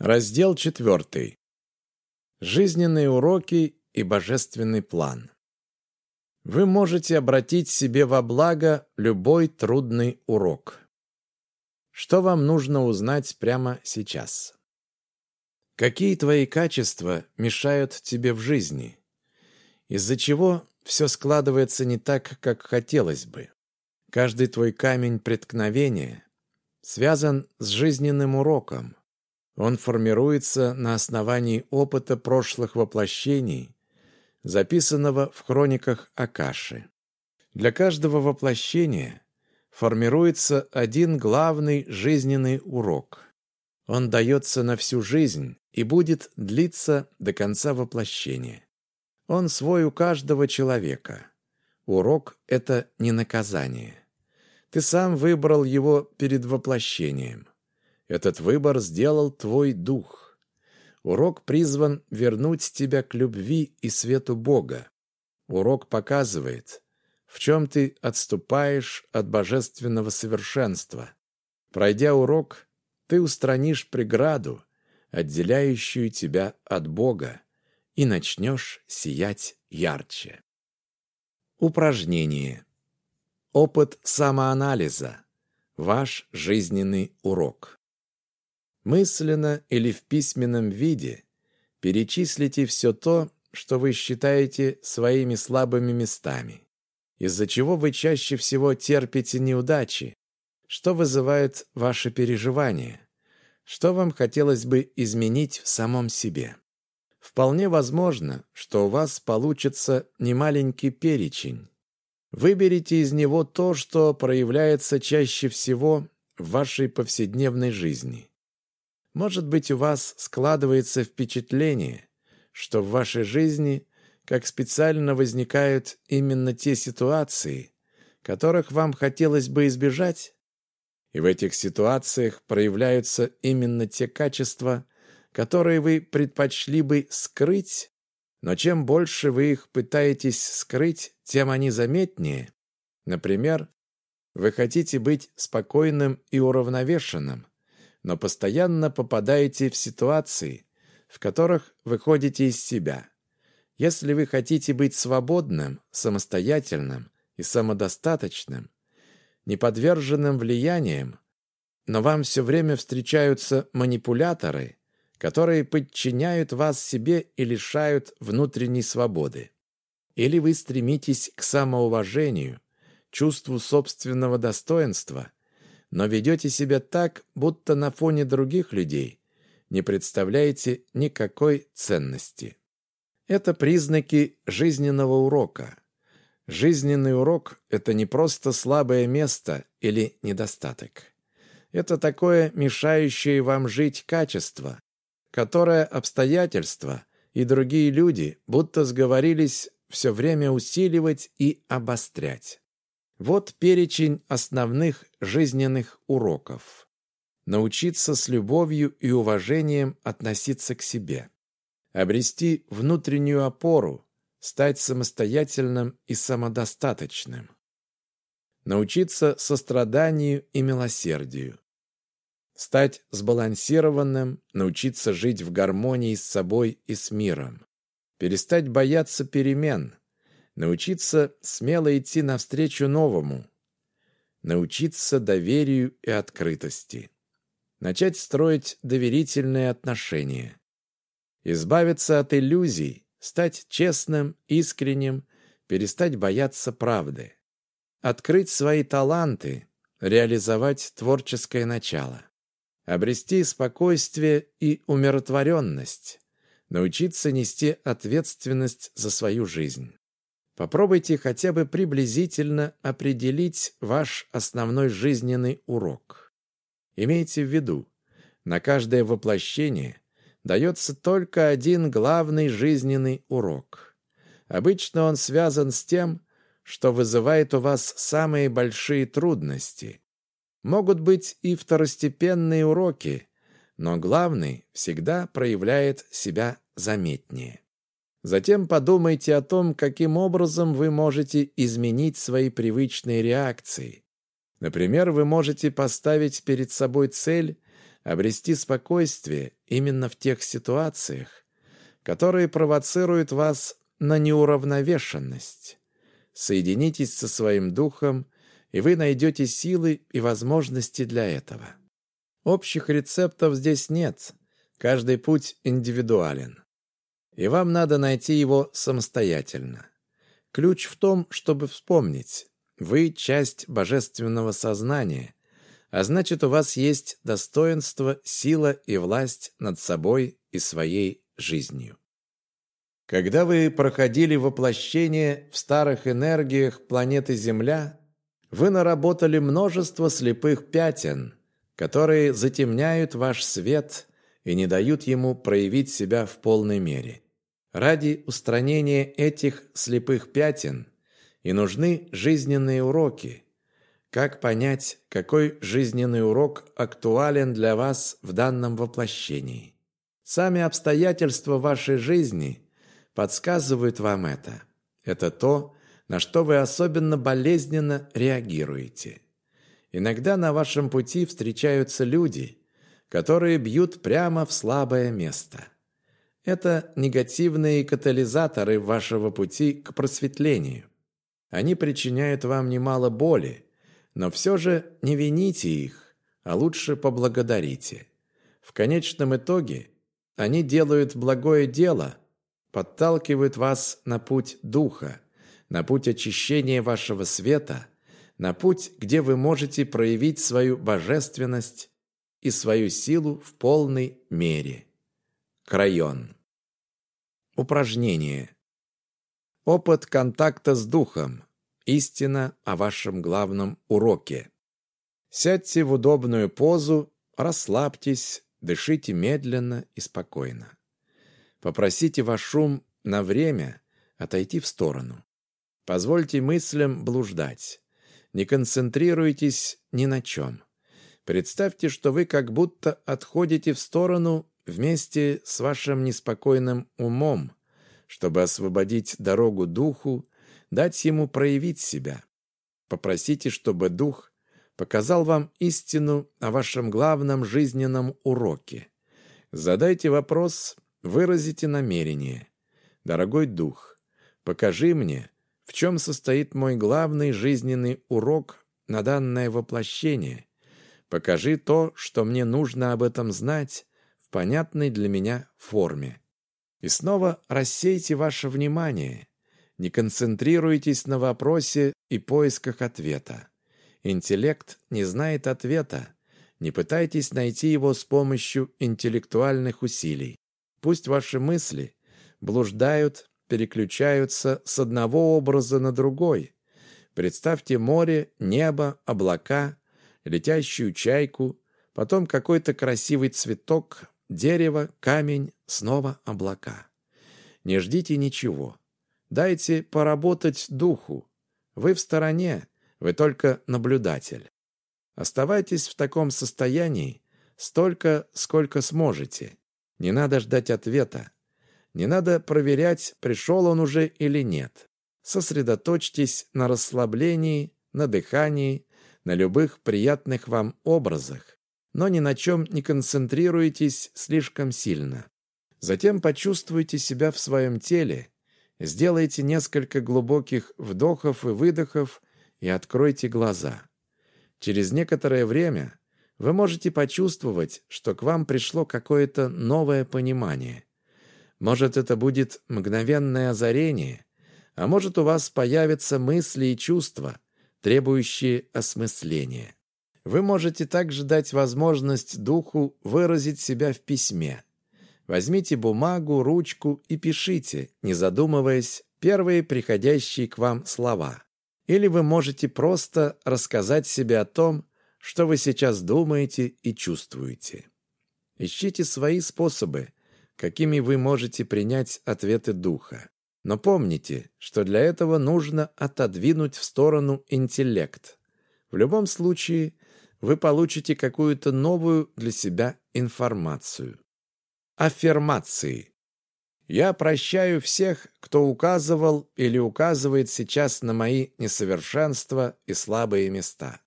Раздел 4. Жизненные уроки и божественный план. Вы можете обратить себе во благо любой трудный урок. Что вам нужно узнать прямо сейчас? Какие твои качества мешают тебе в жизни? Из-за чего все складывается не так, как хотелось бы? Каждый твой камень преткновения связан с жизненным уроком – он формируется на основании опыта прошлых воплощений, записанного в хрониках Акаши. Для каждого воплощения формируется один главный жизненный урок. Он дается на всю жизнь и будет длиться до конца воплощения. Он свой у каждого человека. Урок – это не наказание. Ты сам выбрал его перед воплощением. Этот выбор сделал твой дух. Урок призван вернуть тебя к любви и свету Бога. Урок показывает, в чем ты отступаешь от божественного совершенства. Пройдя урок, ты устранишь преграду, отделяющую тебя от Бога, и начнешь сиять ярче. Упражнение. Опыт самоанализа. Ваш жизненный урок. Мысленно или в письменном виде перечислите все то, что вы считаете своими слабыми местами, из-за чего вы чаще всего терпите неудачи, что вызывает ваши переживания, что вам хотелось бы изменить в самом себе. Вполне возможно, что у вас получится немаленький перечень. Выберите из него то, что проявляется чаще всего в вашей повседневной жизни – может быть, у вас складывается впечатление, что в вашей жизни как специально возникают именно те ситуации, которых вам хотелось бы избежать? И в этих ситуациях проявляются именно те качества, которые вы предпочли бы скрыть, но чем больше вы их пытаетесь скрыть, тем они заметнее. Например, вы хотите быть спокойным и уравновешенным, но постоянно попадаете в ситуации, в которых выходите из себя. Если вы хотите быть свободным, самостоятельным и самодостаточным, неподверженным влиянием, но вам все время встречаются манипуляторы, которые подчиняют вас себе и лишают внутренней свободы. Или вы стремитесь к самоуважению, чувству собственного достоинства – но ведете себя так, будто на фоне других людей не представляете никакой ценности. Это признаки жизненного урока. Жизненный урок – это не просто слабое место или недостаток. Это такое мешающее вам жить качество, которое обстоятельства и другие люди будто сговорились все время усиливать и обострять. Вот перечень основных жизненных уроков. Научиться с любовью и уважением относиться к себе. Обрести внутреннюю опору, стать самостоятельным и самодостаточным. Научиться состраданию и милосердию. Стать сбалансированным, научиться жить в гармонии с собой и с миром. Перестать бояться перемен – научиться смело идти навстречу новому, научиться доверию и открытости, начать строить доверительные отношения, избавиться от иллюзий, стать честным, искренним, перестать бояться правды, открыть свои таланты, реализовать творческое начало, обрести спокойствие и умиротворенность, научиться нести ответственность за свою жизнь. Попробуйте хотя бы приблизительно определить ваш основной жизненный урок. Имейте в виду, на каждое воплощение дается только один главный жизненный урок. Обычно он связан с тем, что вызывает у вас самые большие трудности. Могут быть и второстепенные уроки, но главный всегда проявляет себя заметнее. Затем подумайте о том, каким образом вы можете изменить свои привычные реакции. Например, вы можете поставить перед собой цель обрести спокойствие именно в тех ситуациях, которые провоцируют вас на неуравновешенность. Соединитесь со своим духом, и вы найдете силы и возможности для этого. Общих рецептов здесь нет, каждый путь индивидуален. И вам надо найти его самостоятельно. Ключ в том, чтобы вспомнить, вы часть божественного сознания, а значит, у вас есть достоинство, сила и власть над собой и своей жизнью. Когда вы проходили воплощение в старых энергиях планеты Земля, вы наработали множество слепых пятен, которые затемняют ваш свет и не дают ему проявить себя в полной мере. Ради устранения этих слепых пятен и нужны жизненные уроки. Как понять, какой жизненный урок актуален для вас в данном воплощении? Сами обстоятельства вашей жизни – подсказывают вам это. Это то, на что вы особенно болезненно реагируете. Иногда на вашем пути встречаются люди, которые бьют прямо в слабое место. Это негативные катализаторы вашего пути к просветлению. Они причиняют вам немало боли, но все же не вините их, а лучше поблагодарите. В конечном итоге они делают благое дело – подталкивают вас на путь Духа, на путь очищения вашего света, на путь, где вы можете проявить свою божественность и свою силу в полной мере. Крайон. Упражнение. Опыт контакта с Духом. Истина о вашем главном уроке. Сядьте в удобную позу, расслабьтесь, дышите медленно и спокойно. Попросите ваш ум на время отойти в сторону. Позвольте мыслям блуждать. Не концентрируйтесь ни на чем. Представьте, что вы как будто отходите в сторону вместе с вашим неспокойным умом, чтобы освободить дорогу духу, дать ему проявить себя. Попросите, чтобы дух показал вам истину о вашем главном жизненном уроке. Задайте вопрос Выразите намерение. Дорогой дух, покажи мне, в чем состоит мой главный жизненный урок на данное воплощение. Покажи то, что мне нужно об этом знать понятной для меня форме. И снова рассейте ваше внимание. Не концентрируйтесь на вопросе и поисках ответа. Интеллект не знает ответа. Не пытайтесь найти его с помощью интеллектуальных усилий. Пусть ваши мысли блуждают, переключаются с одного образа на другой. Представьте море, небо, облака, летящую чайку, потом какой-то красивый цветок, дерево, камень, снова облака. Не ждите ничего. Дайте поработать духу. Вы в стороне, вы только наблюдатель. Оставайтесь в таком состоянии столько, сколько сможете. Не надо ждать ответа. Не надо проверять, пришел он уже или нет. Сосредоточьтесь на расслаблении, на дыхании, на любых приятных вам образах, но ни на чем не концентрируйтесь слишком сильно. Затем почувствуйте себя в своем теле, сделайте несколько глубоких вдохов и выдохов и откройте глаза. Через некоторое время вы можете почувствовать, что к вам пришло какое-то новое понимание. Может, это будет мгновенное озарение, а может, у вас появятся мысли и чувства, требующие осмысления. Вы можете также дать возможность духу выразить себя в письме. Возьмите бумагу, ручку и пишите, не задумываясь, первые приходящие к вам слова. Или вы можете просто рассказать себе о том, что вы сейчас думаете и чувствуете. Ищите свои способы, какими вы можете принять ответы духа. Но помните, что для этого нужно отодвинуть в сторону интеллект. В любом случае, вы получите какую-то новую для себя информацию. Аффирмации. Я прощаю всех, кто указывал или указывает сейчас на мои несовершенства и слабые места.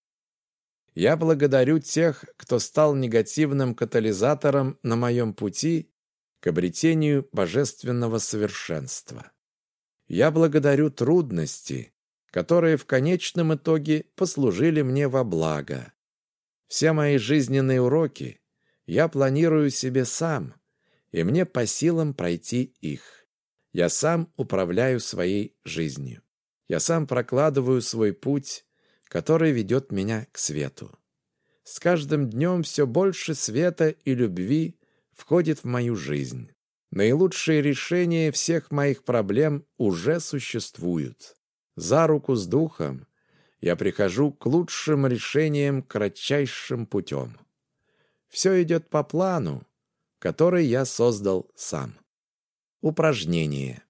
Я благодарю тех, кто стал негативным катализатором на моем пути к обретению божественного совершенства. Я благодарю трудности, которые в конечном итоге послужили мне во благо. Все мои жизненные уроки я планирую себе сам, и мне по силам пройти их. Я сам управляю своей жизнью. Я сам прокладываю свой путь, который ведет меня к свету. С каждым днем все больше света и любви входит в мою жизнь. Наилучшие решения всех моих проблем уже существуют. За руку с духом я прихожу к лучшим решениям кратчайшим путем. Все идет по плану, который я создал сам. Упражнение.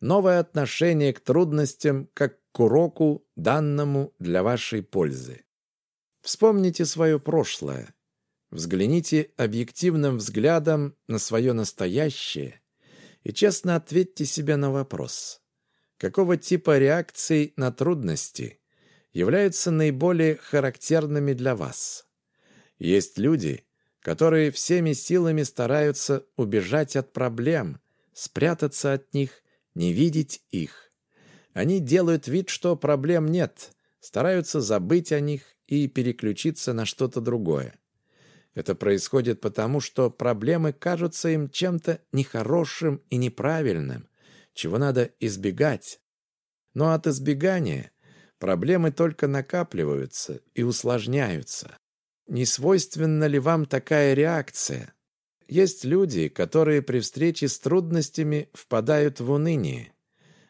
Новое отношение к трудностям как к уроку, данному для вашей пользы. Вспомните свое прошлое. Взгляните объективным взглядом на свое настоящее и честно ответьте себе на вопрос. Какого типа реакций на трудности являются наиболее характерными для вас? Есть люди, которые всеми силами стараются убежать от проблем, спрятаться от них, не видеть их. Они делают вид, что проблем нет, стараются забыть о них и переключиться на что-то другое. Это происходит потому, что проблемы кажутся им чем-то нехорошим и неправильным, чего надо избегать. Но от избегания проблемы только накапливаются и усложняются. Не свойственна ли вам такая реакция? Есть люди, которые при встрече с трудностями впадают в уныние.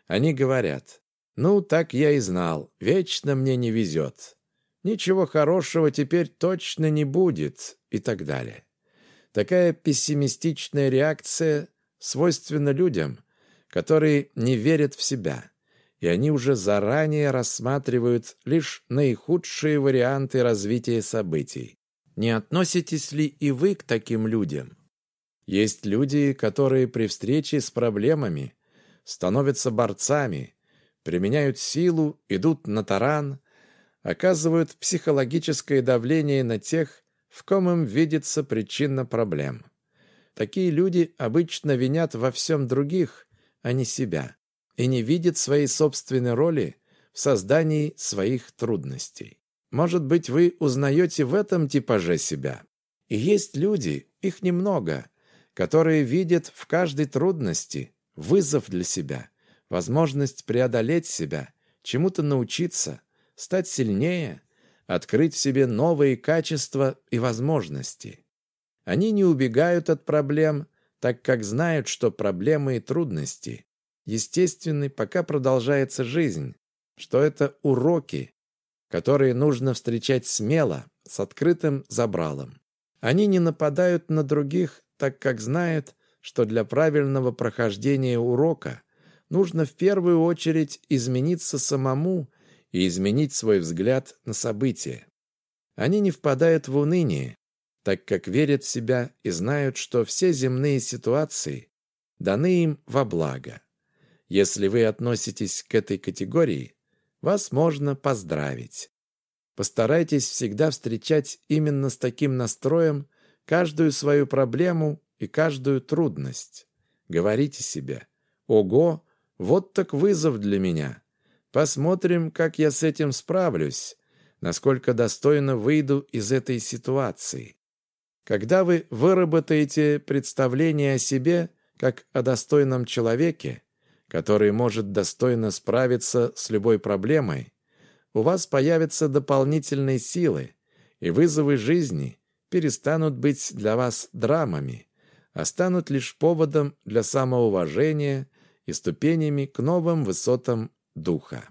Они говорят, «Ну, так я и знал, вечно мне не везет. Ничего хорошего теперь точно не будет» и так далее. Такая пессимистичная реакция свойственна людям, которые не верят в себя, и они уже заранее рассматривают лишь наихудшие варианты развития событий. Не относитесь ли и вы к таким людям? Есть люди, которые при встрече с проблемами становятся борцами, применяют силу, идут на таран, оказывают психологическое давление на тех, в ком им видится причина проблем. Такие люди обычно винят во всем других, а не себя, и не видят своей собственной роли в создании своих трудностей. Может быть, вы узнаете в этом типаже себя. И есть люди, их немного, которые видят в каждой трудности вызов для себя, возможность преодолеть себя, чему-то научиться, стать сильнее, открыть в себе новые качества и возможности. Они не убегают от проблем, так как знают, что проблемы и трудности естественны, пока продолжается жизнь, что это уроки, которые нужно встречать смело, с открытым забралом. Они не нападают на других, так как знают, что для правильного прохождения урока нужно в первую очередь измениться самому и изменить свой взгляд на события. Они не впадают в уныние, так как верят в себя и знают, что все земные ситуации даны им во благо. Если вы относитесь к этой категории, вас можно поздравить. Постарайтесь всегда встречать именно с таким настроем каждую свою проблему и каждую трудность. Говорите себе «Ого, вот так вызов для меня. Посмотрим, как я с этим справлюсь, насколько достойно выйду из этой ситуации». Когда вы выработаете представление о себе как о достойном человеке, который может достойно справиться с любой проблемой, у вас появятся дополнительные силы, и вызовы жизни перестанут быть для вас драмами, а станут лишь поводом для самоуважения и ступенями к новым высотам духа.